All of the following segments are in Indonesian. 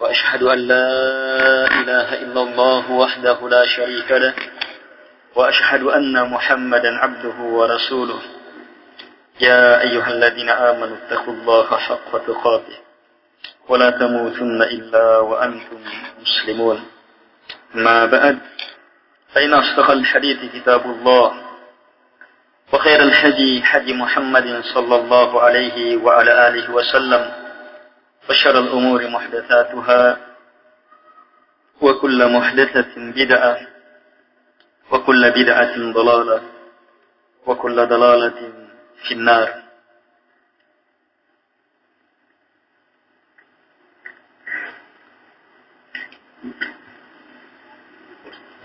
وأشهد أن لا إله إلا الله وحده لا شريك له وأشهد أن محمدا عبده ورسوله. يا أيها الذين آمنوا اتقوا الله حق تقاته ولا تموتن إلا وأنتم مسلمون. ما بعد فإن أصدق الحديث كتاب الله وخير الحدي حدي محمد صلى الله عليه وعلى آله وسلم. وشر الأمور محدثاتها وكل محدثة بدعة وكل بدعة ضلالة وكل ضلالة في النار.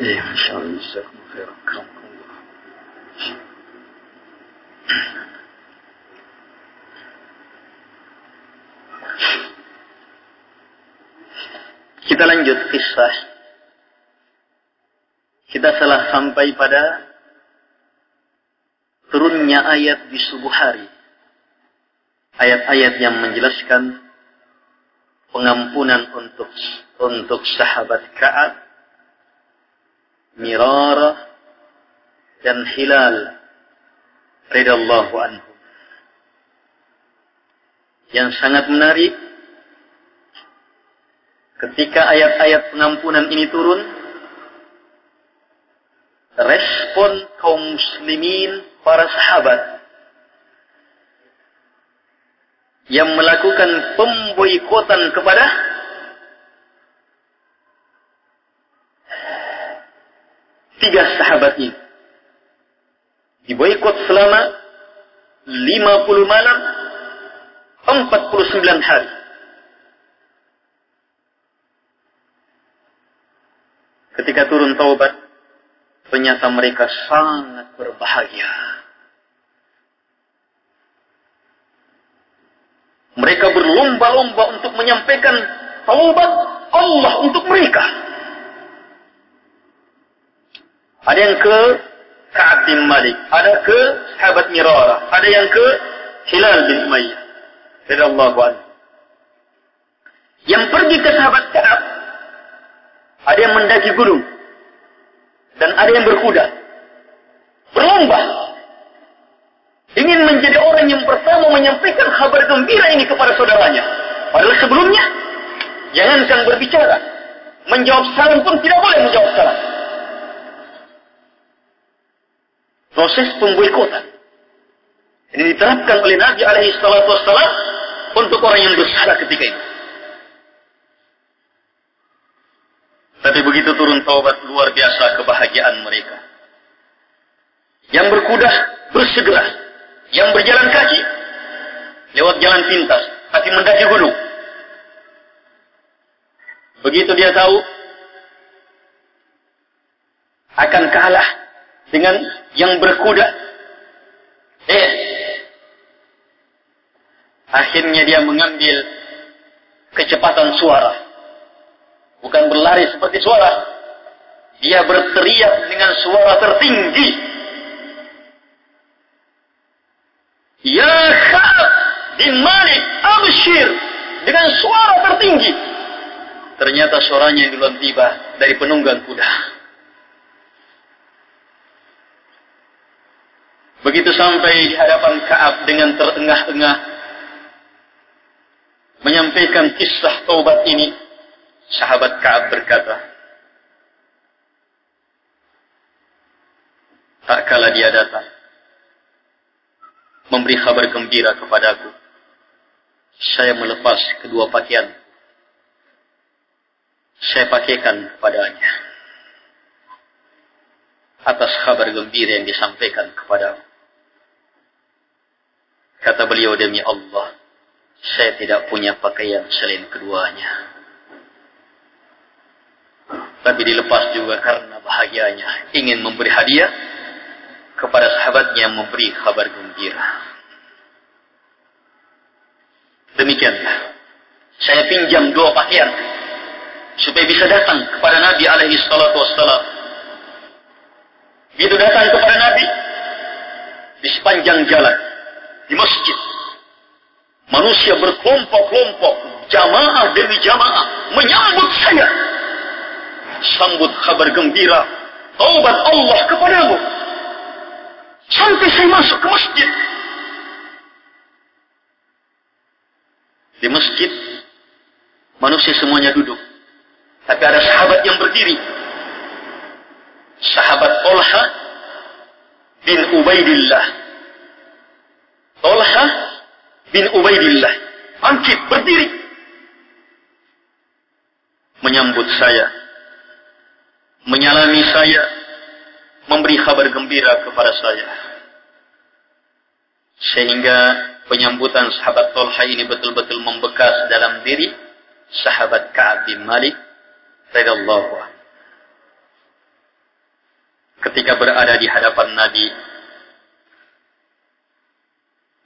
إيه ما شاء الله جزاكم خيرا. Kita lanjut kisah. Kita telah sampai pada turunnya ayat di subuh hari. Ayat-ayat yang menjelaskan pengampunan untuk untuk sahabat Ka'ab, Mirara, dan Hilal radhiyallahu anhu. Yang sangat menarik ketika ayat-ayat pengampunan ini turun, respon kaum muslimin para sahabat yang melakukan pemboikotan kepada tiga sahabat ini. Diboikot selama 50 malam, 49 hari. Ketika turun taubat, ternyata mereka sangat berbahagia. Mereka berlomba-lomba untuk menyampaikan taubat Allah untuk mereka. Ada yang ke Ka'ab bin Malik, ada ke sahabat Mirara, ada yang ke Hilal bin Umayyah. Radhiyallahu anhu. Yang pergi ke sahabat Ka'ab, ada yang mendaki gunung dan ada yang berkuda. Berlomba. Ingin menjadi orang yang pertama menyampaikan kabar gembira ini kepada saudaranya. Padahal sebelumnya, jangankan berbicara. Menjawab salam pun tidak boleh menjawab salam. Proses pemboikotan. Ini diterapkan oleh Nabi alaihi salatu wassalam untuk orang yang bersalah ketika itu. Tapi begitu turun taubat luar biasa kebahagiaan mereka. Yang berkuda bersegera. Yang berjalan kaki lewat jalan pintas. Tapi mendaki gunung. Begitu dia tahu akan kalah dengan yang berkuda. Eh, akhirnya dia mengambil kecepatan suara bukan berlari seperti suara. Dia berteriak dengan suara tertinggi. Ya Ka'ab bin Malik Abshir dengan suara tertinggi. Ternyata suaranya yang duluan tiba dari penunggang kuda. Begitu sampai di hadapan Ka'ab dengan terengah-engah menyampaikan kisah taubat ini, Sahabat Ka'ab berkata, Tak kala dia datang, memberi kabar gembira kepadaku, saya melepas kedua pakaian. Saya pakaikan kepadanya. Atas kabar gembira yang disampaikan kepadaku. Kata beliau demi Allah, saya tidak punya pakaian selain keduanya. Tapi dilepas juga karena bahagianya ingin memberi hadiah kepada sahabatnya yang memberi kabar gembira. Demikianlah. Saya pinjam dua pakaian supaya bisa datang kepada Nabi alaihi salatu wassalam. Begitu datang kepada Nabi di sepanjang jalan di masjid manusia berkelompok-kelompok jamaah demi jamaah menyambut saya sambut kabar gembira taubat Allah kepadamu. Sampai saya masuk ke masjid. Di masjid manusia semuanya duduk. Tapi ada sahabat yang berdiri. Sahabat Tolha bin Ubaidillah. Tolha bin Ubaidillah. Bangkit berdiri. Menyambut saya menyalami saya, memberi kabar gembira kepada saya. Sehingga penyambutan sahabat Tolha ini betul-betul membekas dalam diri sahabat Ka'ab bin Malik radhiyallahu anhu. Ketika berada di hadapan Nabi,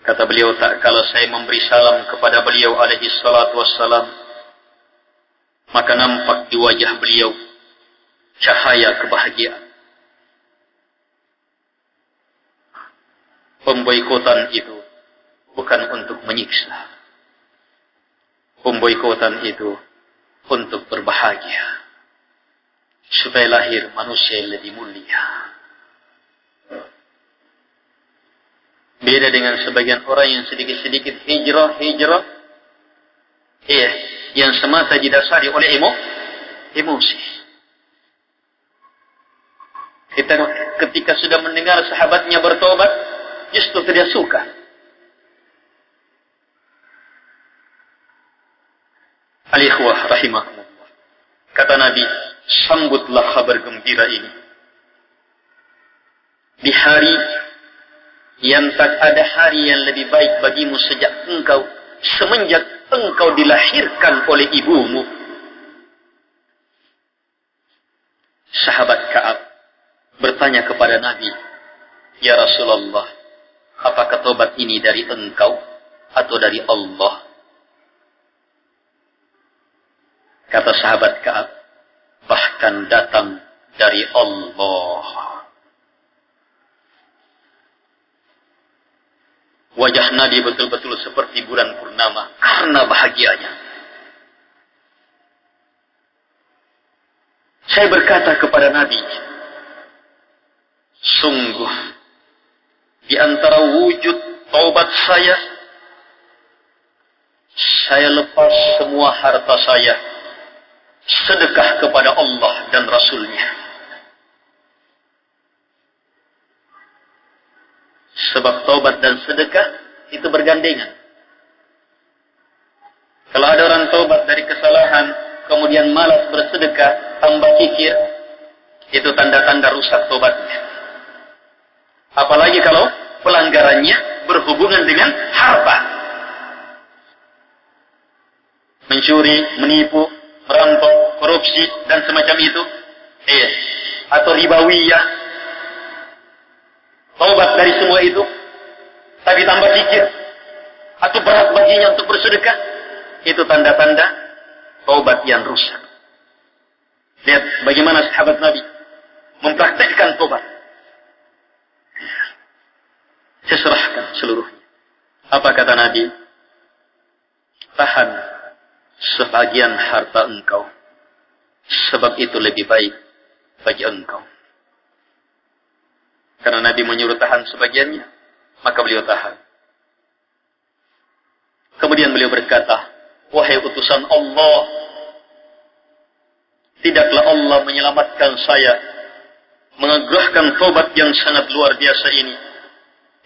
kata beliau tak kalau saya memberi salam kepada beliau alaihi salatu wassalam, maka nampak di wajah beliau cahaya kebahagiaan. Pemboikotan itu bukan untuk menyiksa. Pemboikotan itu untuk berbahagia. Supaya lahir manusia yang lebih mulia. Beda dengan sebagian orang yang sedikit-sedikit hijrah-hijrah. Iya, yang semata didasari oleh emo, emosi. Kita ketika sudah mendengar sahabatnya bertobat, justru tidak suka. Al-ikhwah. Kata Nabi, sambutlah kabar gembira ini. Di hari yang tak ada hari yang lebih baik bagimu sejak engkau, semenjak engkau dilahirkan oleh ibumu. Sahabat Ka'ab bertanya kepada Nabi, Ya Rasulullah, apakah tobat ini dari engkau atau dari Allah? Kata sahabat Ka'ab, bahkan datang dari Allah. Wajah Nabi betul-betul seperti bulan purnama karena bahagianya. Saya berkata kepada Nabi, Sungguh, di antara wujud taubat saya, saya lepas semua harta saya, sedekah kepada Allah dan Rasulnya. Sebab taubat dan sedekah itu bergandengan. Kalau ada orang taubat dari kesalahan, kemudian malas bersedekah, tambah kikir, itu tanda-tanda rusak taubatnya. Apalagi kalau pelanggarannya berhubungan dengan harta. Mencuri, menipu, merampok, korupsi, dan semacam itu. Eh, atau ribawiyah. Taubat dari semua itu. Tapi tambah pikir. Atau berat baginya untuk bersedekah. Itu tanda-tanda taubat yang rusak. Lihat bagaimana sahabat Nabi mempraktekkan taubat saya serahkan seluruhnya. Apa kata Nabi? Tahan sebagian harta engkau. Sebab itu lebih baik bagi engkau. Karena Nabi menyuruh tahan sebagiannya, maka beliau tahan. Kemudian beliau berkata, Wahai utusan Allah, tidaklah Allah menyelamatkan saya, mengagerahkan tobat yang sangat luar biasa ini,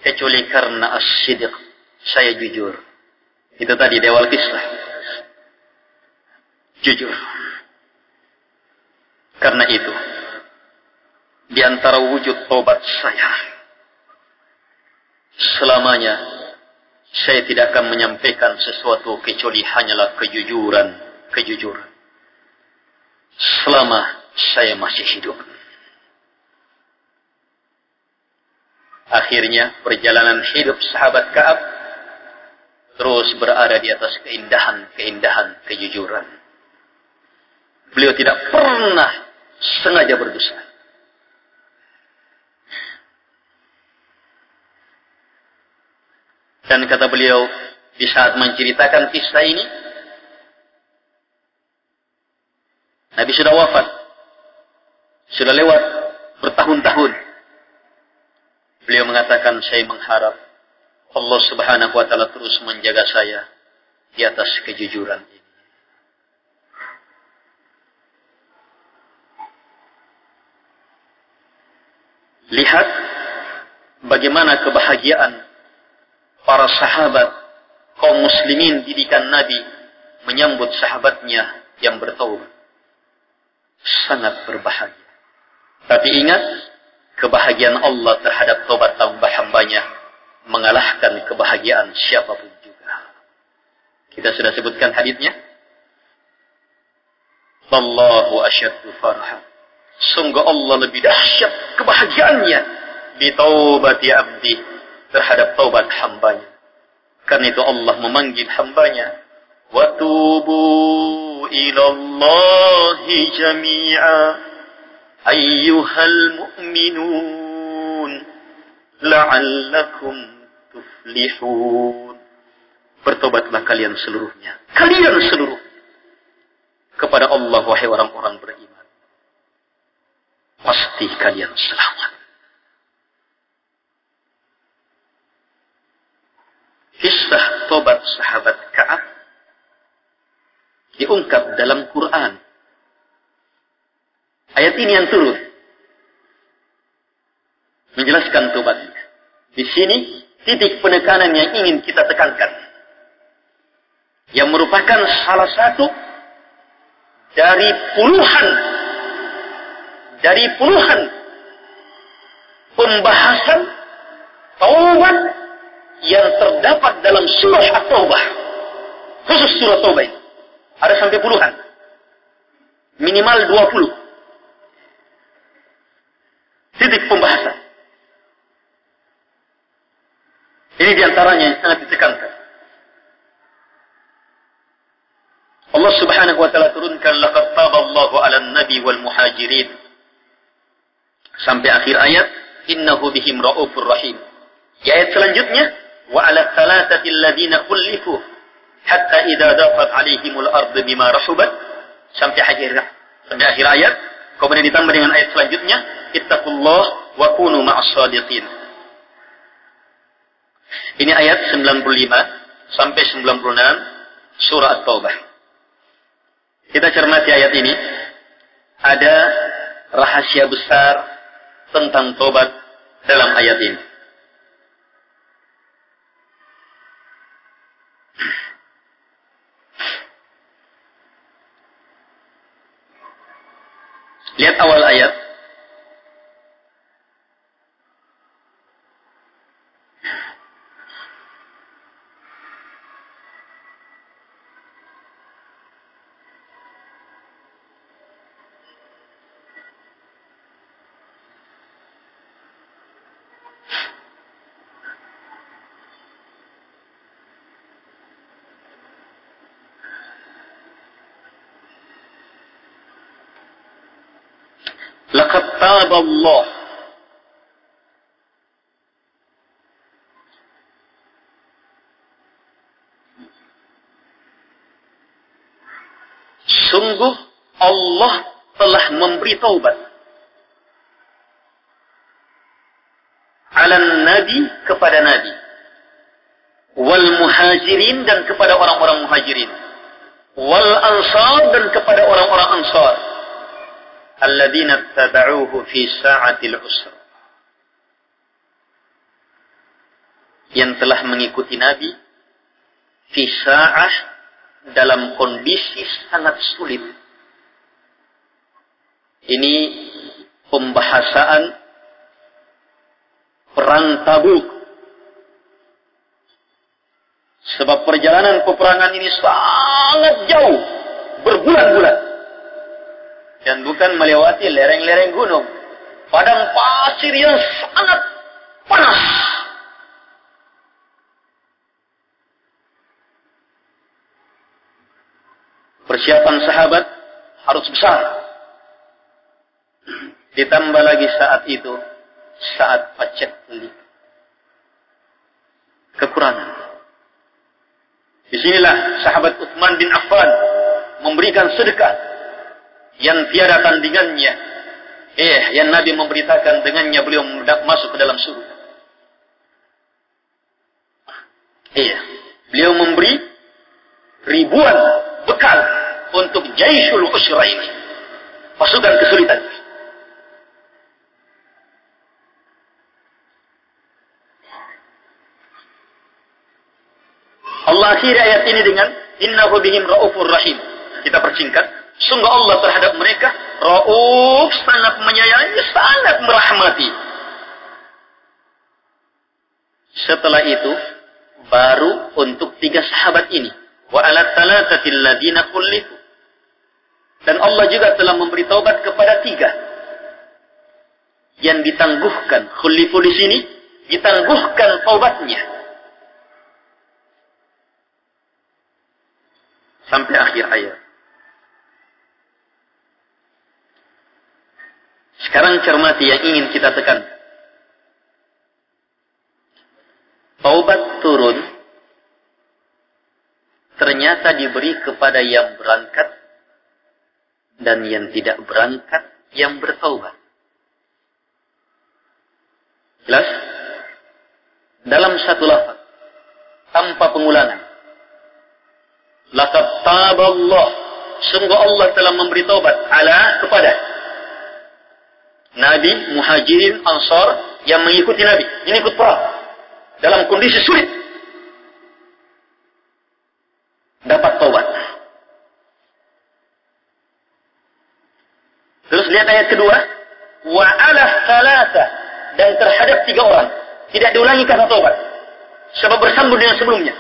kecuali karena as-sidq saya jujur. Itu tadi di awal kisah. Jujur. Karena itu di antara wujud tobat saya selamanya saya tidak akan menyampaikan sesuatu kecuali hanyalah kejujuran kejujuran selama saya masih hidup. Akhirnya perjalanan hidup sahabat Ka'ab terus berada di atas keindahan-keindahan kejujuran. Beliau tidak pernah sengaja berdosa. Dan kata beliau di saat menceritakan kisah ini, Nabi sudah wafat. Sudah lewat bertahun-tahun. Beliau mengatakan, saya mengharap Allah subhanahu wa ta'ala terus menjaga saya di atas kejujuran ini. Lihat bagaimana kebahagiaan para sahabat kaum muslimin didikan Nabi menyambut sahabatnya yang bertaubat. Sangat berbahagia. Tapi ingat, kebahagiaan Allah terhadap taubat tambah hambanya mengalahkan kebahagiaan siapa pun juga. Kita sudah sebutkan hadisnya. Allahu asyaddu farha Sungguh Allah lebih dahsyat kebahagiaannya di taubat ya abdi terhadap taubat hambanya. Karena itu Allah memanggil hambanya. Watubu ilallahi jami'a ayyuhal mu'minun la'allakum tuflihun. Bertobatlah kalian seluruhnya. Kalian seluruh kepada Allah wahai orang-orang beriman pasti kalian selamat. Kisah tobat sahabat Ka'ab diungkap dalam Quran. Ayat ini yang turun menjelaskan tobatnya. Di sini titik penekanan yang ingin kita tekankan. Yang merupakan salah satu dari puluhan dari puluhan pembahasan taubat yang terdapat dalam surah At-Taubah. Khusus surah Taubah. Ada sampai puluhan. Minimal 20. Ini diantaranya yang sangat ditekankan. Allah subhanahu wa ta'ala turunkan laqad taballahu ala nabi wal muhajirin Sampai akhir ayat, innahu bihim ra'ufur rahim. Di ayat selanjutnya, wa ala thalathati alladhina kullifu hatta idza daqat alaihimul ardu bima rahubat sampai akhir sampai akhir ayat kemudian ditambah dengan ayat selanjutnya ittaqullah wa kunu ma'as sadiqin ini ayat 95 sampai 96 surah At-Taubah kita cermati ayat ini ada rahasia besar tentang tobat dalam ayat ini. Lihat awal ayat. Taba Allah Sungguh Allah telah memberi taubat. Ala nabi kepada nabi. Wal muhajirin dan kepada orang-orang muhajirin. Wal ansar dan kepada orang-orang ansar alladzina tabauhu fi sa'atil usra yang telah mengikuti Nabi fi sa'ah dalam kondisi sangat sulit. Ini pembahasan perang Tabuk. Sebab perjalanan peperangan ini sangat jauh, berbulan-bulan. Dan bukan melewati lereng-lereng gunung. Padang pasir yang sangat panas. Persiapan sahabat harus besar. Ditambah lagi saat itu, saat pacet beli. Kekurangan. Di sinilah sahabat Uthman bin Affan memberikan sedekah yang tiada tandingannya. Eh, yang Nabi memberitakan dengannya beliau masuk ke dalam surga. Iya, beliau memberi ribuan bekal untuk Jaisul Usra ini. Pasukan kesulitan. Allah akhiri ayat ini dengan innahu bihim raufur rahim. Kita persingkat. Sungguh Allah terhadap mereka rauf sangat menyayangi, sangat merahmati. Setelah itu baru untuk tiga sahabat ini wa ala dan Allah juga telah memberi taubat kepada tiga. Yang ditangguhkan. Khulifu di sini. Ditangguhkan taubatnya. Sampai akhir ayat. Sekarang cermati yang ingin kita tekan. Taubat turun ternyata diberi kepada yang berangkat dan yang tidak berangkat yang bertaubat. Jelas? Dalam satu lafaz tanpa pengulangan. Laqad taballah. Sungguh Allah telah memberi taubat ala kepada Nabi, Muhajirin, Ansar yang mengikuti Nabi. Ini ikut perang. Dalam kondisi sulit. Dapat taubat. Terus lihat ayat kedua. Wa ala salasa. Dan terhadap tiga orang. Tidak diulangi kata tobat. Sebab bersambung dengan sebelumnya.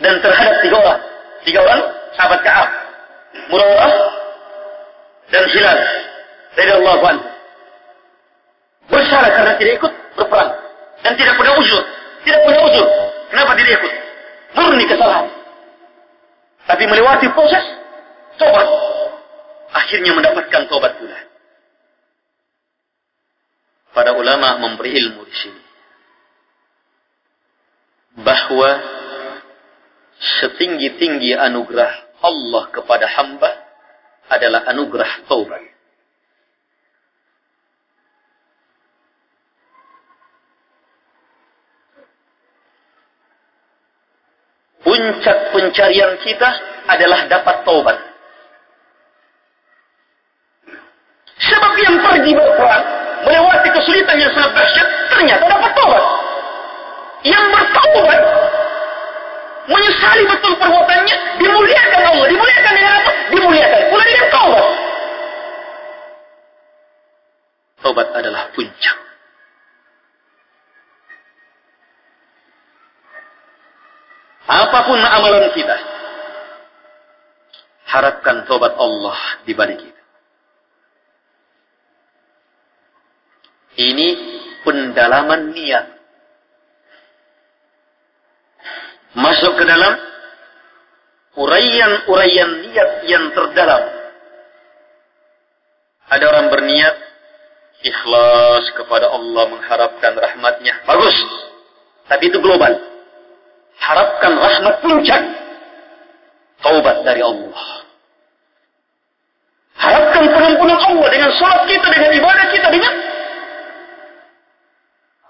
Dan terhadap tiga orang. Tiga orang sahabat Ka'ab. Murarah dan Hilal. Dari Allah anhu. Bersalah karena tidak ikut berperang. Dan tidak punya ujur. Tidak punya ujur. Kenapa tidak ikut? Murni kesalahan. Tapi melewati proses tobat. Akhirnya mendapatkan tobat pula. Pada ulama memberi ilmu di sini. Bahwa setinggi-tinggi anugerah Allah kepada hamba adalah anugerah taubat. puncak pencarian kita adalah dapat taubat. Sebab yang pergi berperang, melewati kesulitan yang sangat dahsyat, menyesali betul perbuatannya, dimuliakan Allah. Dimuliakan dengan apa? Dimuliakan pula dengan taubat. Taubat adalah puncak. Apa pun amalan kita. Harapkan tobat Allah di balik kita. Ini pendalaman niat. Masuk ke dalam uraian-uraian niat yang terdalam. Ada orang berniat ikhlas kepada Allah mengharapkan rahmatnya. Bagus. Tapi itu global harapkan rahmat puncak taubat dari Allah. Harapkan pengampunan Allah dengan sholat kita, dengan ibadah kita, dengan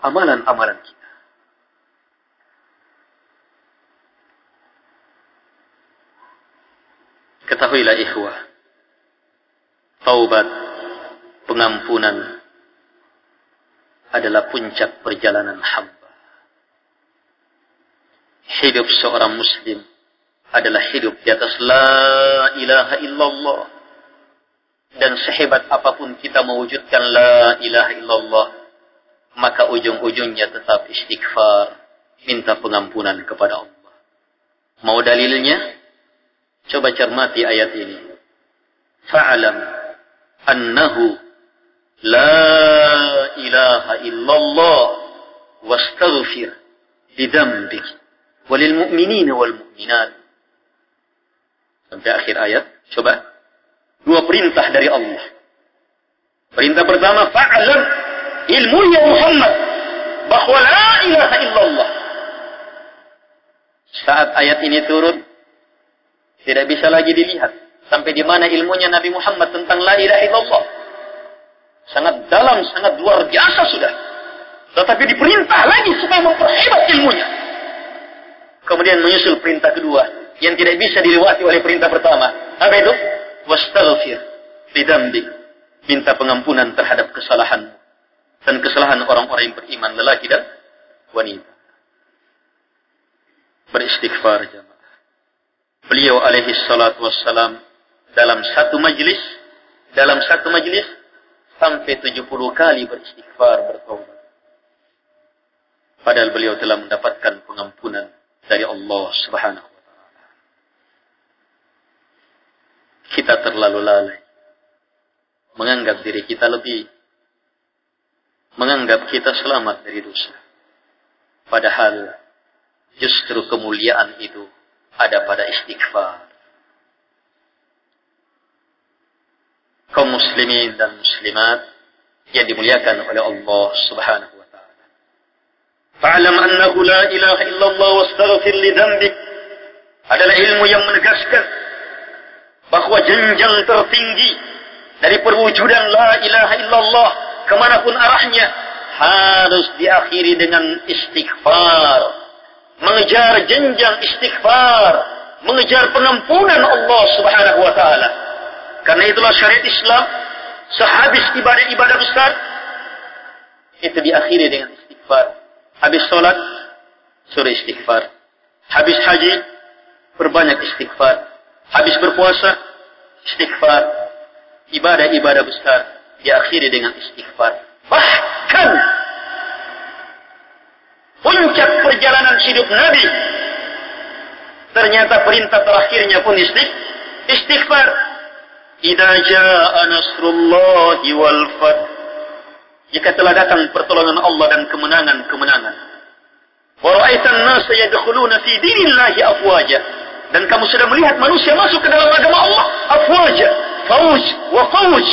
amalan-amalan kita. Ketahuilah ikhwah, taubat, pengampunan adalah puncak perjalanan hamba hidup seorang muslim adalah hidup di atas la ilaha illallah. Dan sehebat apa pun kita mewujudkan la ilaha illallah, maka ujung-ujungnya tetap istighfar, minta pengampunan kepada Allah. Mau dalilnya? Coba cermati ayat ini. Fa'alam annahu la ilaha illallah wastaghfir lidambik walil mu'minina wal mu'minat. Sampai akhir ayat. Coba. Dua perintah dari Allah. Perintah pertama, fa'alam ilmu ya Muhammad bahwa la ilaha illallah. Saat ayat ini turun, tidak bisa lagi dilihat sampai di mana ilmunya Nabi Muhammad tentang la ilaha illallah. Sangat dalam, sangat luar biasa sudah. Tetapi diperintah lagi supaya memperhebat ilmunya. Kemudian menyusul perintah kedua yang tidak bisa dilewati oleh perintah pertama. Apa itu? Wastaghfir lidambik. Minta pengampunan terhadap kesalahan dan kesalahan orang-orang yang beriman lelaki dan wanita. Beristighfar jamaah. Beliau alaihi salatu wassalam dalam satu majlis dalam satu majlis sampai 70 kali beristighfar bertaubat. Padahal beliau telah mendapatkan pengampunan dari Allah Subhanahu wa taala. Kita terlalu lalai menganggap diri kita lebih menganggap kita selamat dari dosa. Padahal justru kemuliaan itu ada pada istighfar. Kaum muslimin dan muslimat yang dimuliakan oleh Allah Subhanahu Fa'alam annahu la ilaha illallah wastaghfir li dhanbik. Adalah ilmu yang menegaskan bahwa jenjang tertinggi dari perwujudan la ilaha illallah ke mana pun arahnya harus diakhiri dengan istighfar mengejar jenjang istighfar mengejar pengampunan Allah subhanahu wa ta'ala karena itulah syariat Islam sehabis ibadah-ibadah besar itu diakhiri dengan istighfar Habis sholat, suruh istighfar. Habis haji, berbanyak istighfar. Habis berpuasa, istighfar. Ibadah-ibadah besar diakhiri dengan istighfar. Bahkan puncak perjalanan hidup Nabi ternyata perintah terakhirnya pun istighfar. Idza jaa nasrullahi wal fath jika telah datang pertolongan Allah dan kemenangan-kemenangan. Wa ra'aitan nasa yadkhuluna fi dinillahi afwaja. Dan kamu sudah melihat manusia masuk ke dalam agama Allah afwaja, fauj wa fauj.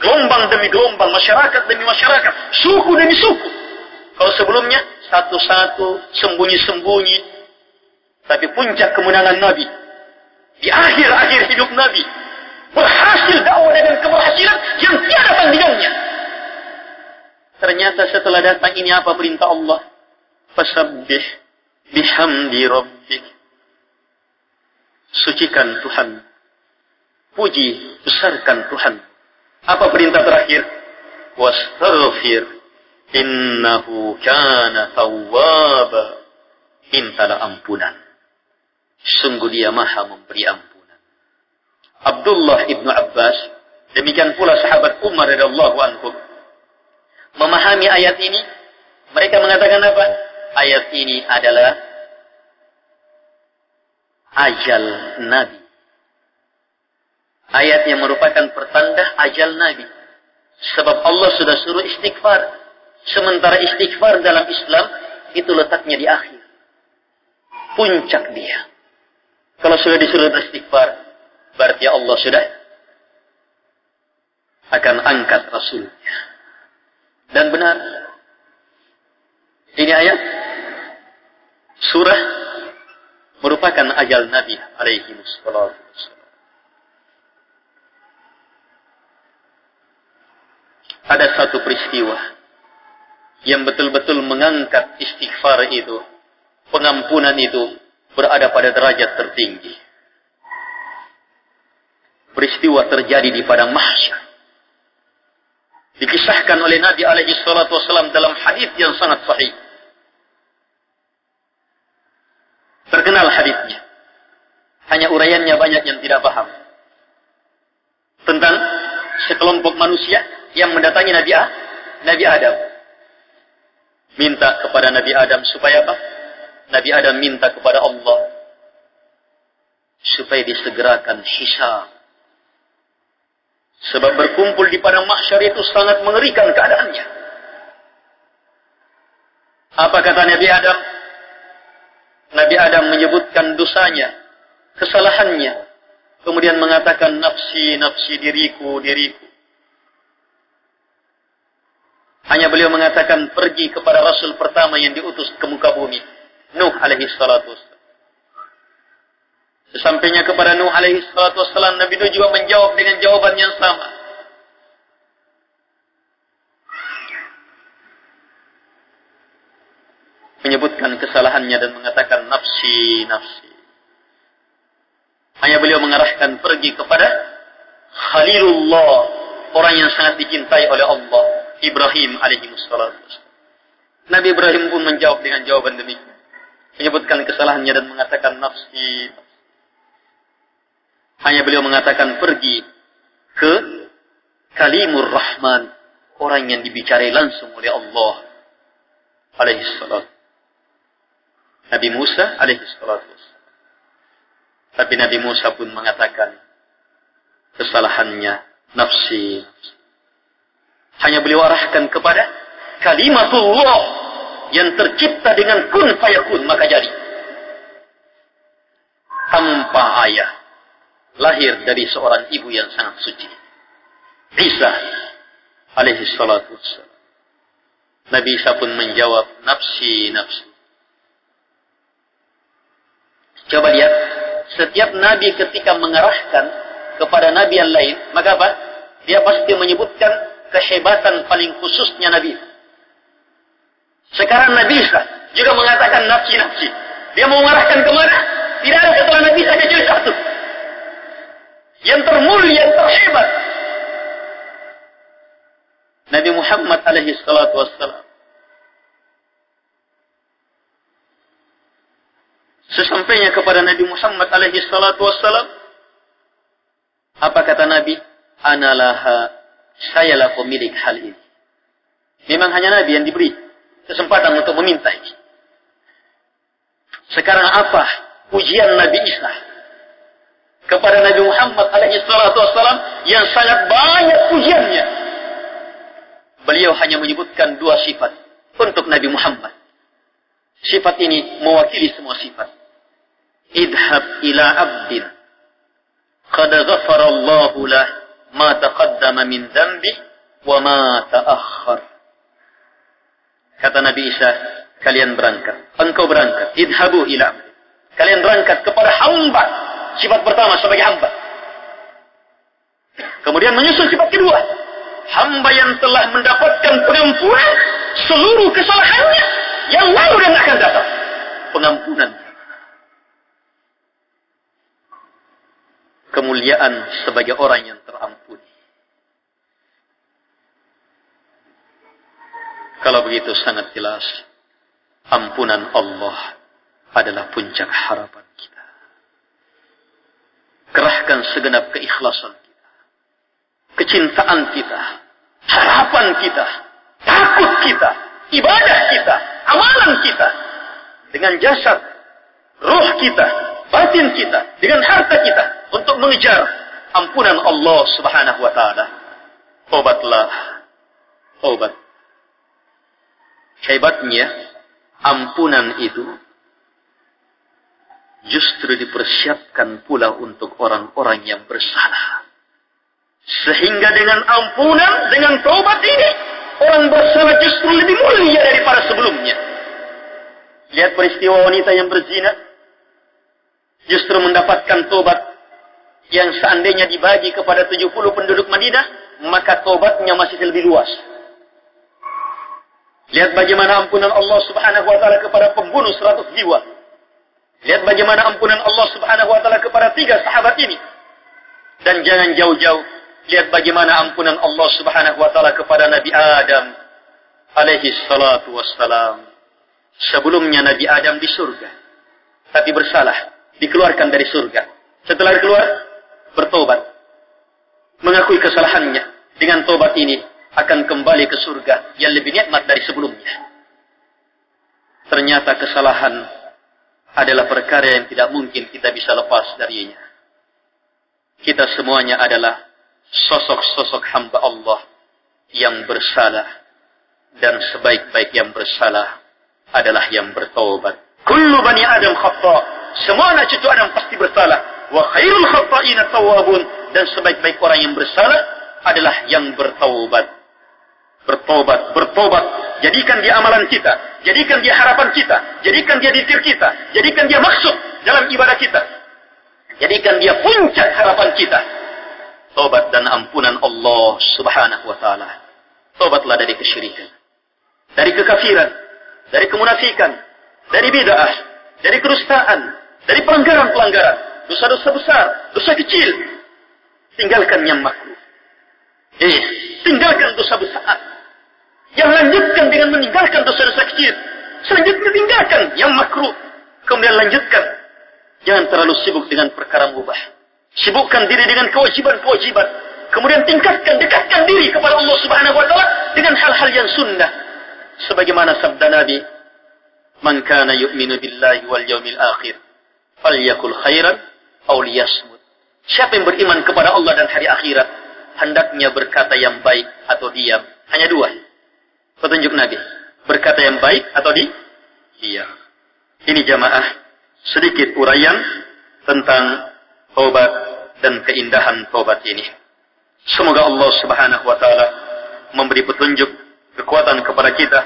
Gelombang demi gelombang, masyarakat demi masyarakat, suku demi suku. Kalau sebelumnya satu-satu, sembunyi-sembunyi. Tapi puncak kemenangan Nabi di akhir-akhir hidup Nabi berhasil dakwah dengan keberhasilan yang tiada tandingannya. Ternyata setelah datang ini apa perintah Allah? Fasabbih bihamdi rabbik. Sucikan Tuhan. Puji, besarkan Tuhan. Apa perintah terakhir? Wastaghfir. Innahu kana tawwaba. Mintalah ampunan. Sungguh dia maha memberi ampunan. Abdullah ibnu Abbas. Demikian pula sahabat Umar radhiyallahu anhu memahami ayat ini, mereka mengatakan apa? Ayat ini adalah ajal Nabi. Ayat yang merupakan pertanda ajal Nabi. Sebab Allah sudah suruh istighfar. Sementara istighfar dalam Islam itu letaknya di akhir. Puncak dia. Kalau sudah disuruh beristighfar, berarti Allah sudah akan angkat Rasulnya dan benar. Ini ayat surah merupakan ajal Nabi alaihi wassalam. Ada satu peristiwa yang betul-betul mengangkat istighfar itu, pengampunan itu berada pada derajat tertinggi. Peristiwa terjadi di padang mahsyar dikisahkan oleh Nabi alaihi salatu wasallam dalam hadis yang sangat sahih. Terkenal hadisnya. Hanya uraiannya banyak yang tidak paham. Tentang sekelompok manusia yang mendatangi Nabi, Nabi Adam. Minta kepada Nabi Adam supaya apa? Nabi Adam minta kepada Allah supaya disegerakan hisab. Sebab berkumpul di padang mahsyar itu sangat mengerikan keadaannya. Apa kata Nabi Adam? Nabi Adam menyebutkan dosanya, kesalahannya, kemudian mengatakan nafsi, nafsi diriku, diriku. Hanya beliau mengatakan pergi kepada Rasul pertama yang diutus ke muka bumi. Nuh alaihi salatu Sesampainya kepada Nuh alaihi salatu wassalam, Nabi Nuh juga menjawab dengan jawaban yang sama. Menyebutkan kesalahannya dan mengatakan nafsi, nafsi. Hanya beliau mengarahkan pergi kepada Khalilullah, orang yang sangat dicintai oleh Allah. Ibrahim alaihi Nabi Ibrahim pun menjawab dengan jawaban demikian. Menyebutkan kesalahannya dan mengatakan nafsi. Hanya beliau mengatakan pergi ke Kalimur Rahman. Orang yang dibicarai langsung oleh Allah. Alaihi salat. Nabi Musa alaihi salat. Tapi Nabi Musa pun mengatakan kesalahannya nafsi. nafsi hanya beliau arahkan kepada kalimatullah yang tercipta dengan kun fayakun maka jadi. Tanpa ayah. Lahir dari seorang ibu yang sangat suci. Isa alaihi salatu. Nabi Isa pun menjawab nafsi nafsi. Coba lihat, setiap nabi ketika mengarahkan kepada nabi yang lain, maka apa? Dia pasti menyebutkan kehebatan paling khususnya Nabi. Sekarang Nabi juga mengatakan nafsi-nafsi. Dia mau mengarahkan ke mana? Tidak ada setelah Nabi Isa kecuali satu. Yang termulia, yang terhebat. Nabi Muhammad alaihi salatu wassalam. Sesampainya kepada Nabi Muhammad alaihi salatu wassalam. Apa kata Nabi? Analaha Sayalah pemilik hal ini. Memang hanya Nabi yang diberi kesempatan untuk meminta ini. Sekarang apa ujian Nabi Isa kepada Nabi Muhammad alaihi salatu wassalam yang sangat banyak ujiannya. Beliau hanya menyebutkan dua sifat untuk Nabi Muhammad. Sifat ini mewakili semua sifat. Idhab ila abdin. Qad ghafara Allahu lah ma taqaddama min dhanbi wa ma ta'akhkhar. Kata Nabi Isa, kalian berangkat. Engkau berangkat. Idhabu ila Kalian berangkat kepada hamba. Sifat pertama sebagai hamba. Kemudian menyusul sifat kedua. Hamba yang telah mendapatkan pengampunan seluruh kesalahannya yang lalu dan akan datang. Pengampunan. Kemuliaan sebagai orang yang terampuni. Kalau begitu sangat jelas, ampunan Allah adalah puncak harapan kita. Kerahkan segenap keikhlasan kita, kecintaan kita, harapan kita, takut kita, ibadah kita, amalan kita, dengan jasad, roh kita, batin kita, dengan harta kita, untuk mengejar ampunan Allah Subhanahu wa taala. Obatlah. Obat. Hebatnya ampunan itu justru dipersiapkan pula untuk orang-orang yang bersalah. Sehingga dengan ampunan, dengan taubat ini, orang bersalah justru lebih mulia daripada sebelumnya. Lihat peristiwa wanita yang berzina, justru mendapatkan tobat yang seandainya dibagi kepada 70 penduduk Madinah, maka tobatnya masih lebih luas. Lihat bagaimana ampunan Allah Subhanahu wa taala kepada pembunuh 100 jiwa. Lihat bagaimana ampunan Allah Subhanahu wa taala kepada tiga sahabat ini. Dan jangan jauh-jauh lihat bagaimana ampunan Allah Subhanahu wa taala kepada Nabi Adam alaihi salatu wassalam. Sebelumnya Nabi Adam di surga, tapi bersalah, dikeluarkan dari surga. Setelah keluar, bertobat, mengakui kesalahannya. Dengan tobat ini akan kembali ke surga yang lebih nikmat dari sebelumnya. ternyata kesalahan adalah perkara yang tidak mungkin kita bisa lepas darinya. Kita semuanya adalah sosok-sosok hamba Allah yang bersalah dan sebaik-baik yang bersalah adalah yang bertobat. Kullu bani Adam khata. Semua anak cucu Adam pasti bersalah. Wa khairul khata'ina tawabun. Dan sebaik-baik orang yang bersalah adalah yang bertaubat. Bertobat, bertobat. Jadikan dia amalan kita. Jadikan dia harapan kita. Jadikan dia dikir kita. Jadikan dia maksud dalam ibadah kita. Jadikan dia puncak harapan kita. Tobat dan ampunan Allah subhanahu wa ta'ala. Tobatlah dari kesyirikan. Dari kekafiran. Dari kemunafikan dari bid'ah, dari kedustaan, dari pelanggaran-pelanggaran, dosa-dosa besar, dosa kecil. Tinggalkan yang makruh. Eh, tinggalkan dosa besar. Yang lanjutkan dengan meninggalkan dosa-dosa kecil. Selanjutnya tinggalkan yang makruh. Kemudian lanjutkan. Jangan terlalu sibuk dengan perkara mubah. Sibukkan diri dengan kewajiban-kewajiban. Kemudian tingkatkan, dekatkan diri kepada Allah Subhanahu wa taala dengan hal-hal yang sunnah. Sebagaimana sabda Nabi Man kana yu'minu billahi wal yaumil akhir falyakul khairan aw liyasmut. Siapa yang beriman kepada Allah dan hari akhirat, hendaknya berkata yang baik atau diam. Hanya dua. Petunjuk Nabi. Berkata yang baik atau di diam. Ini jamaah sedikit uraian tentang tobat dan keindahan tobat ini. Semoga Allah Subhanahu wa taala memberi petunjuk kekuatan kepada kita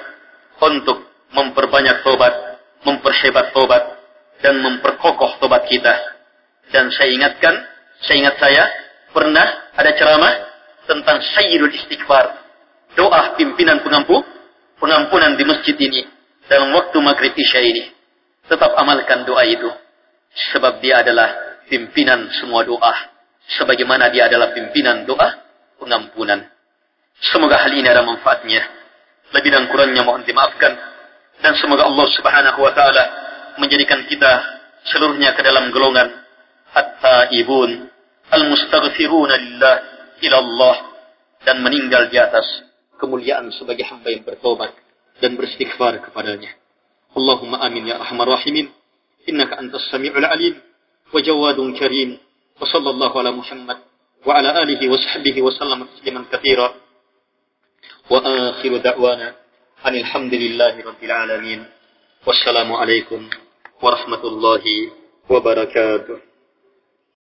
untuk memperbanyak tobat, memperhebat tobat, dan memperkokoh tobat kita. Dan saya ingatkan, saya ingat saya, pernah ada ceramah tentang sayyidul istighfar. Doa pimpinan pengampu, pengampunan di masjid ini. Dalam waktu maghrib isya ini. Tetap amalkan doa itu. Sebab dia adalah pimpinan semua doa. Sebagaimana dia adalah pimpinan doa pengampunan. Semoga hal ini ada manfaatnya. Lebih dan kurangnya mohon dimaafkan. Dan semoga Allah subhanahu wa ta'ala menjadikan kita seluruhnya ke dalam golongan at-taibun al-mustaghfiruna lillah ilallah dan meninggal di atas kemuliaan sebagai hamba yang bertobat dan beristighfar kepadanya. Allahumma amin ya arhamar rahimin. Innaka antas sami'ul alim wa jawadun karim. Wa sallallahu ala Muhammad wa ala alihi wa sahbihi wa sallam tasliman kathira. Wa akhiru da'wana رب العالمين والسلام عليكم ورحمة الله وبركاته